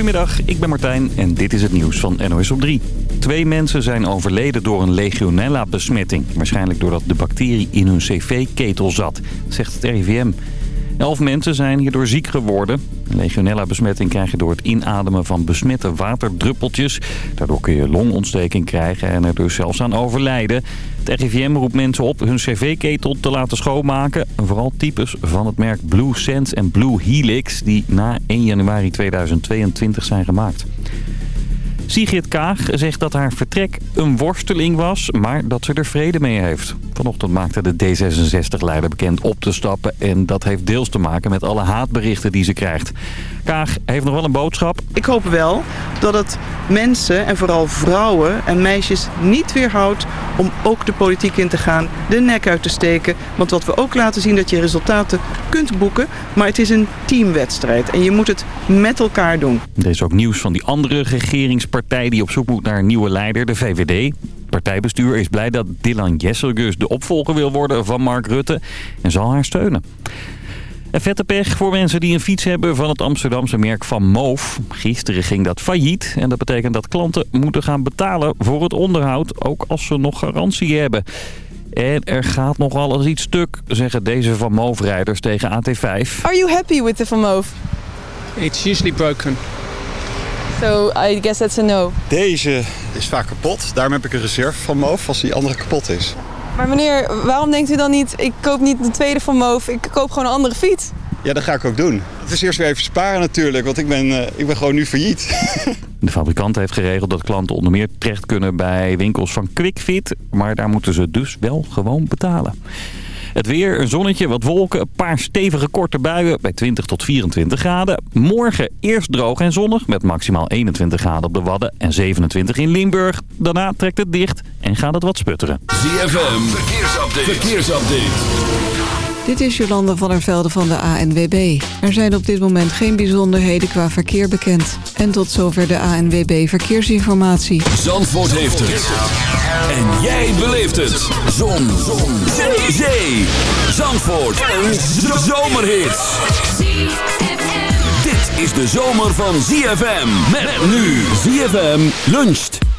Goedemiddag, ik ben Martijn en dit is het nieuws van NOS op 3. Twee mensen zijn overleden door een legionella-besmetting. Waarschijnlijk doordat de bacterie in hun cv-ketel zat, zegt het RIVM. Elf mensen zijn hierdoor ziek geworden. Legionella-besmetting krijg je door het inademen van besmette waterdruppeltjes. Daardoor kun je longontsteking krijgen en er dus zelfs aan overlijden. Het RIVM roept mensen op hun cv-ketel te laten schoonmaken. Vooral types van het merk Blue Sense en Blue Helix... die na 1 januari 2022 zijn gemaakt. Sigrid Kaag zegt dat haar vertrek een worsteling was, maar dat ze er vrede mee heeft. Vanochtend maakte de D66-leider bekend op te stappen en dat heeft deels te maken met alle haatberichten die ze krijgt. Kaag heeft nog wel een boodschap. Ik hoop wel dat het mensen en vooral vrouwen en meisjes niet weerhoudt om ook de politiek in te gaan, de nek uit te steken. Want wat we ook laten zien dat je resultaten kunt boeken, maar het is een teamwedstrijd en je moet het met elkaar doen. Er is ook nieuws van die andere regeringspartij die op zoek moet naar een nieuwe leider, de VVD. Partijbestuur is blij dat Dylan Jesselgus de opvolger wil worden van Mark Rutte en zal haar steunen. En vette pech voor mensen die een fiets hebben van het Amsterdamse merk Van Moof. Gisteren ging dat failliet en dat betekent dat klanten moeten gaan betalen voor het onderhoud, ook als ze nog garantie hebben. En er gaat nog alles iets stuk, zeggen deze Van Moof-rijders tegen AT5. Are you happy with the Van Moof? It's usually broken. So I guess that's a no. Deze is vaak kapot. Daarom heb ik een reserve van Moof als die andere kapot is. Maar meneer, waarom denkt u dan niet, ik koop niet de tweede van Moof, ik koop gewoon een andere fiets? Ja, dat ga ik ook doen. Het is eerst weer even sparen natuurlijk, want ik ben, eh, ik ben gewoon nu failliet. De fabrikant heeft geregeld dat klanten onder meer terecht kunnen bij winkels van QuickFit. Maar daar moeten ze dus wel gewoon betalen. Het weer, een zonnetje, wat wolken, een paar stevige korte buien bij 20 tot 24 graden. Morgen eerst droog en zonnig met maximaal 21 graden op de Wadden en 27 in Limburg. Daarna trekt het dicht en gaat het wat sputteren. ZFM, verkeersupdate. verkeersupdate. Dit is Jolanda van der Velde van de ANWB. Er zijn op dit moment geen bijzonderheden qua verkeer bekend. En tot zover de ANWB Verkeersinformatie. Zandvoort heeft het. En jij beleeft het. Zon. Zon. Zee. Zee. Zandvoort. Een zomerhit. Dit is de zomer van ZFM. Met nu ZFM luncht.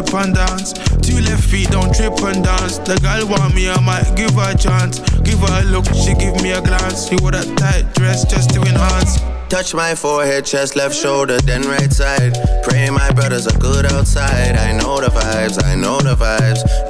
Sip and dance. Two left feet, don't trip and dance. The girl want me, I might give her a chance. Give her a look, she give me a glance. You wore that tight dress just to enhance. Touch my forehead, chest, left shoulder, then right side. Pray my brothers are good outside. I know the vibes, I know the vibes.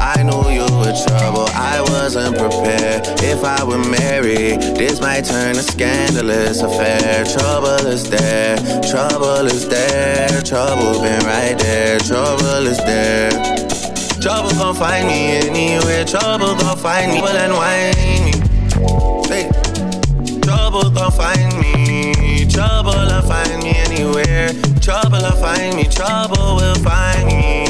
I knew you were trouble, I wasn't prepared. If I were married, this might turn a scandalous affair. Trouble is there, trouble is there, trouble been right there, trouble is there. Trouble gon' find me anywhere, trouble gon' find me, and whine me. Hey. Trouble gon' find me, trouble'll find me anywhere. Trouble'll find me, trouble will find me.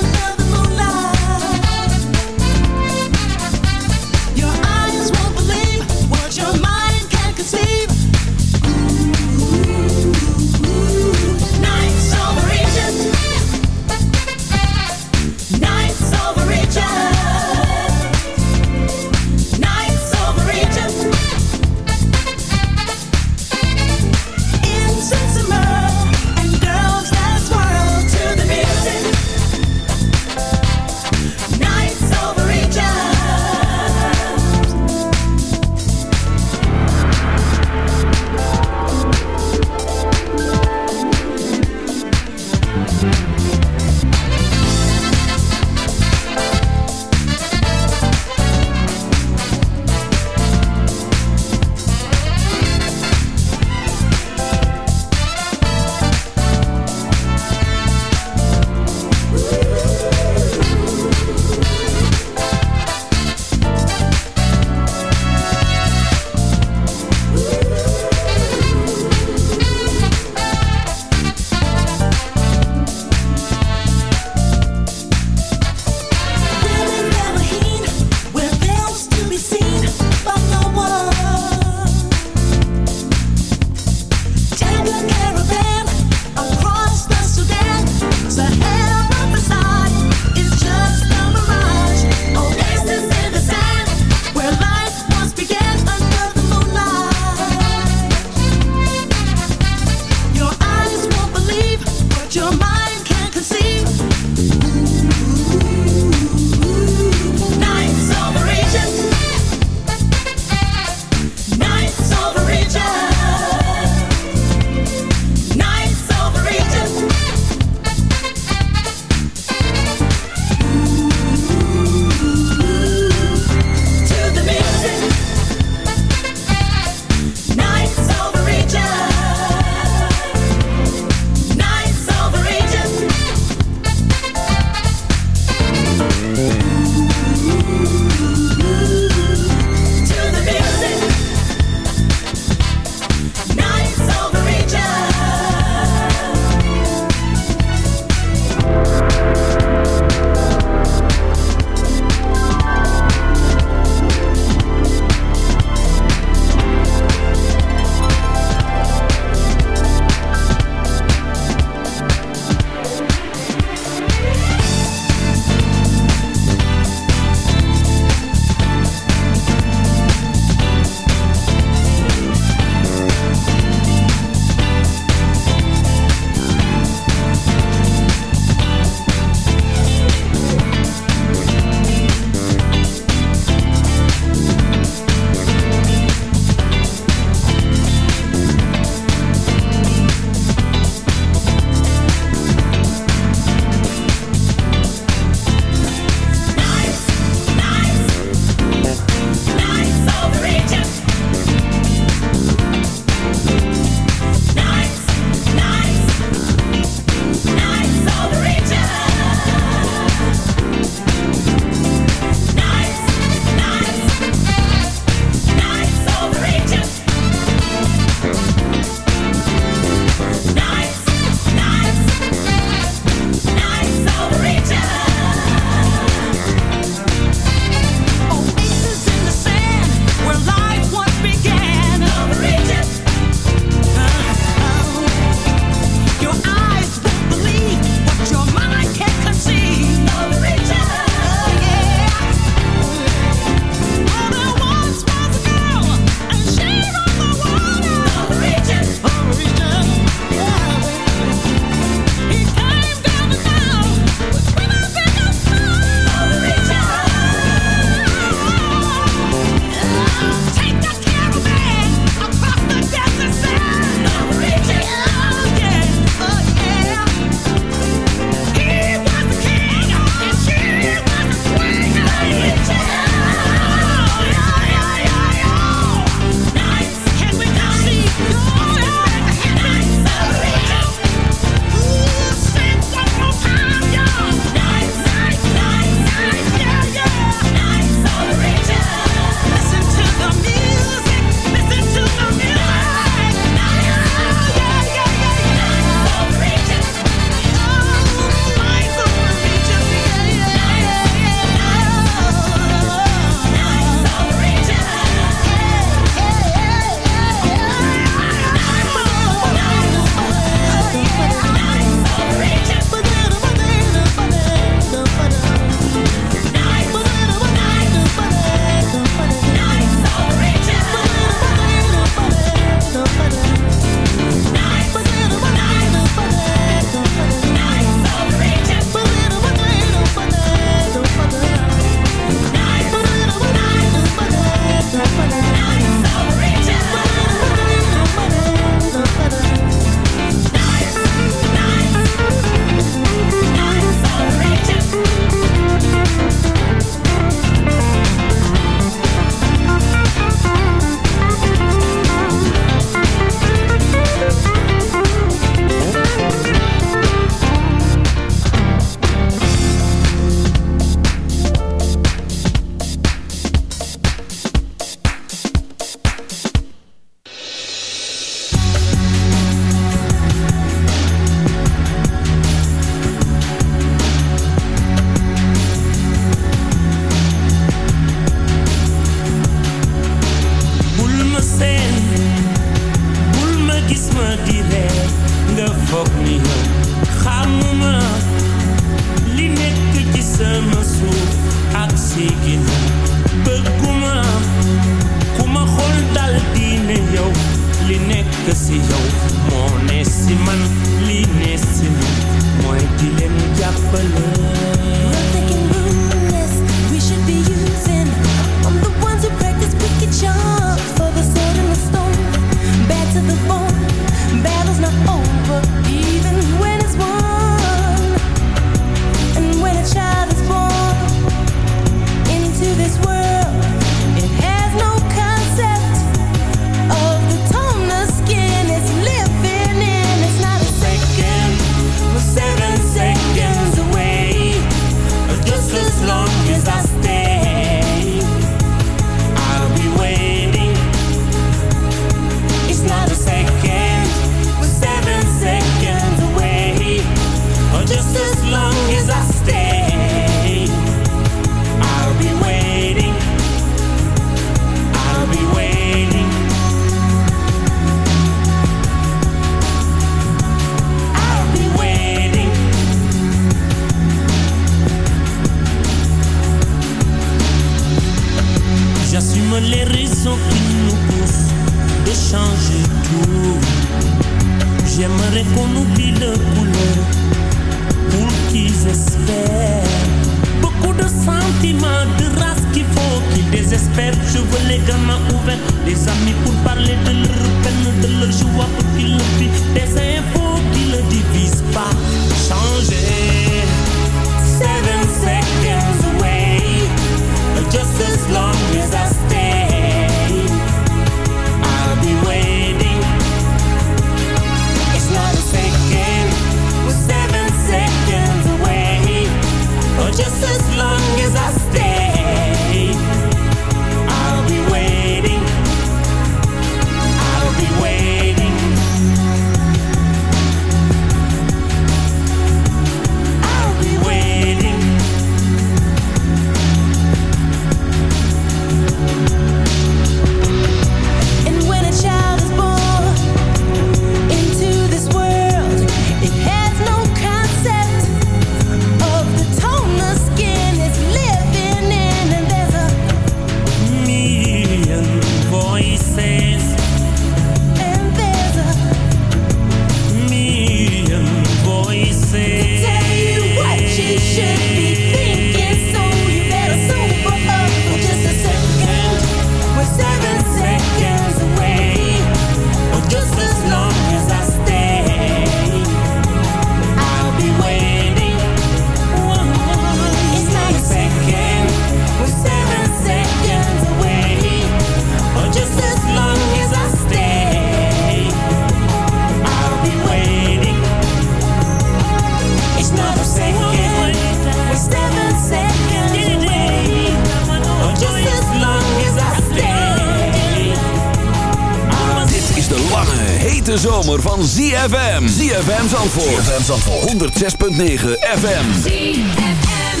ZFM Zandvoort. FM Zandvoort. 106.9 FM. ZFM.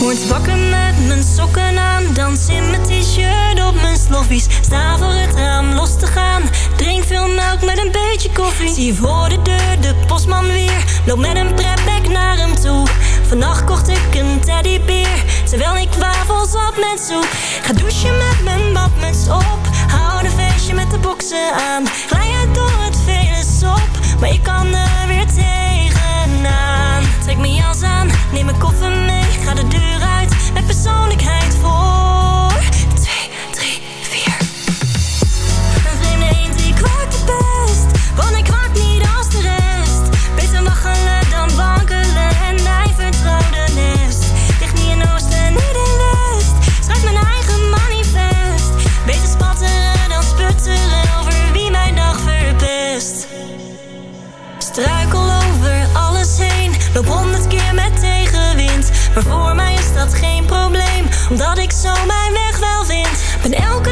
Word wakker met mijn sokken aan. Dans in mijn t-shirt op mijn sloffies. Sta voor het raam los te gaan. Drink veel melk met een beetje koffie. Zie voor de deur de postman weer. Loop met een prepback naar hem toe. Vannacht kocht ik een teddybeer terwijl ik wafelsap met soep. Ga douchen met mijn badmuts op. Hou de feestje met de boksen aan. Glij uit door het vele sop, maar ik kan er weer tegenaan. Trek mijn jas aan, neem mijn koffer mee. Ga de deur uit, met persoonlijkheid vol. Loop honderd keer met tegenwind. Maar voor mij is dat geen probleem, omdat ik zo mijn weg wel vind. Ben elke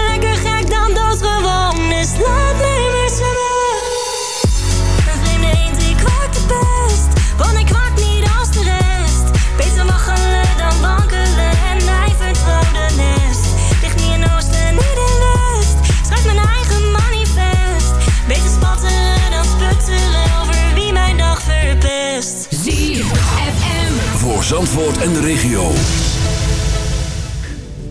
Zandvoort en de regio.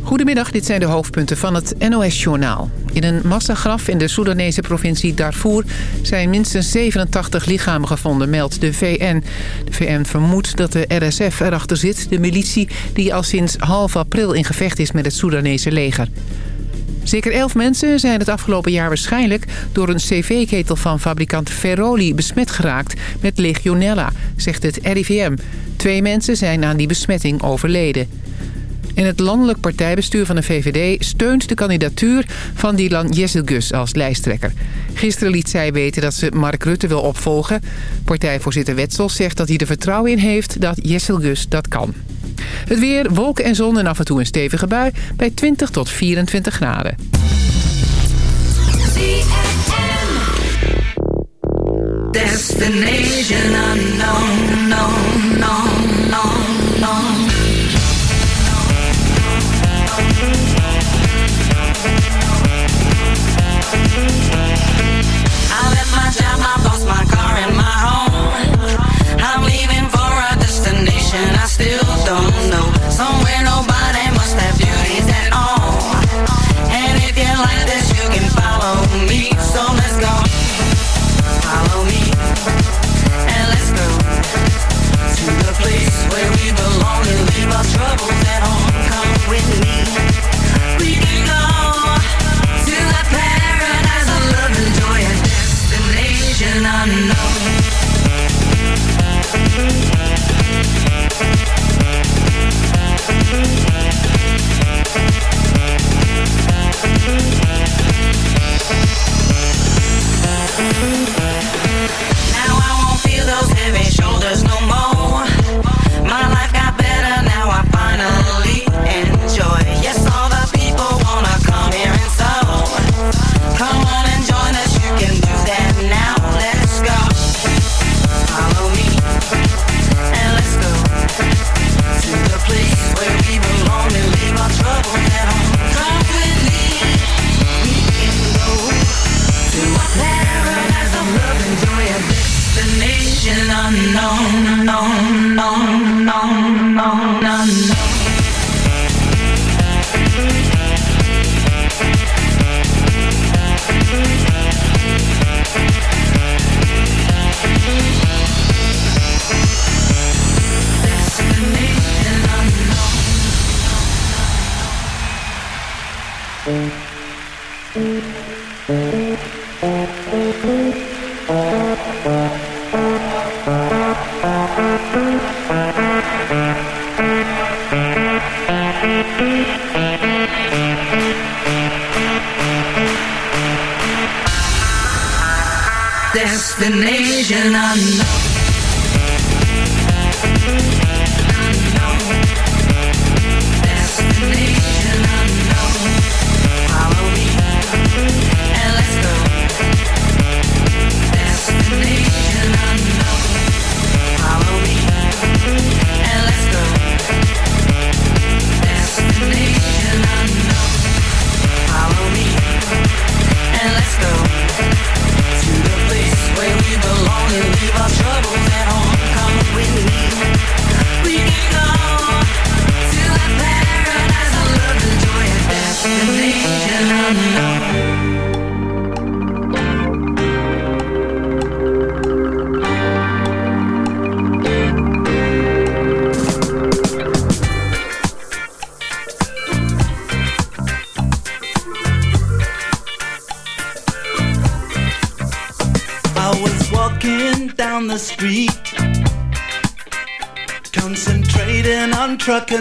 Goedemiddag, dit zijn de hoofdpunten van het NOS-journaal. In een massagraf in de Soedanese provincie Darfur zijn minstens 87 lichamen gevonden, meldt de VN. De VN vermoedt dat de RSF erachter zit, de militie die al sinds half april in gevecht is met het Soedanese leger. Zeker elf mensen zijn het afgelopen jaar waarschijnlijk door een cv-ketel van fabrikant Ferroli besmet geraakt met legionella, zegt het RIVM. Twee mensen zijn aan die besmetting overleden. En het landelijk partijbestuur van de VVD steunt de kandidatuur van Dylan Jezelgus als lijsttrekker. Gisteren liet zij weten dat ze Mark Rutte wil opvolgen. Partijvoorzitter Wetsel zegt dat hij er vertrouwen in heeft dat Jezelgus dat kan. Het weer, wolken en zon en af en toe een stevige bui bij 20 tot 24 graden. Somewhere nobody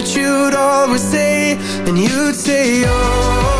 That you'd always say And you'd say, oh.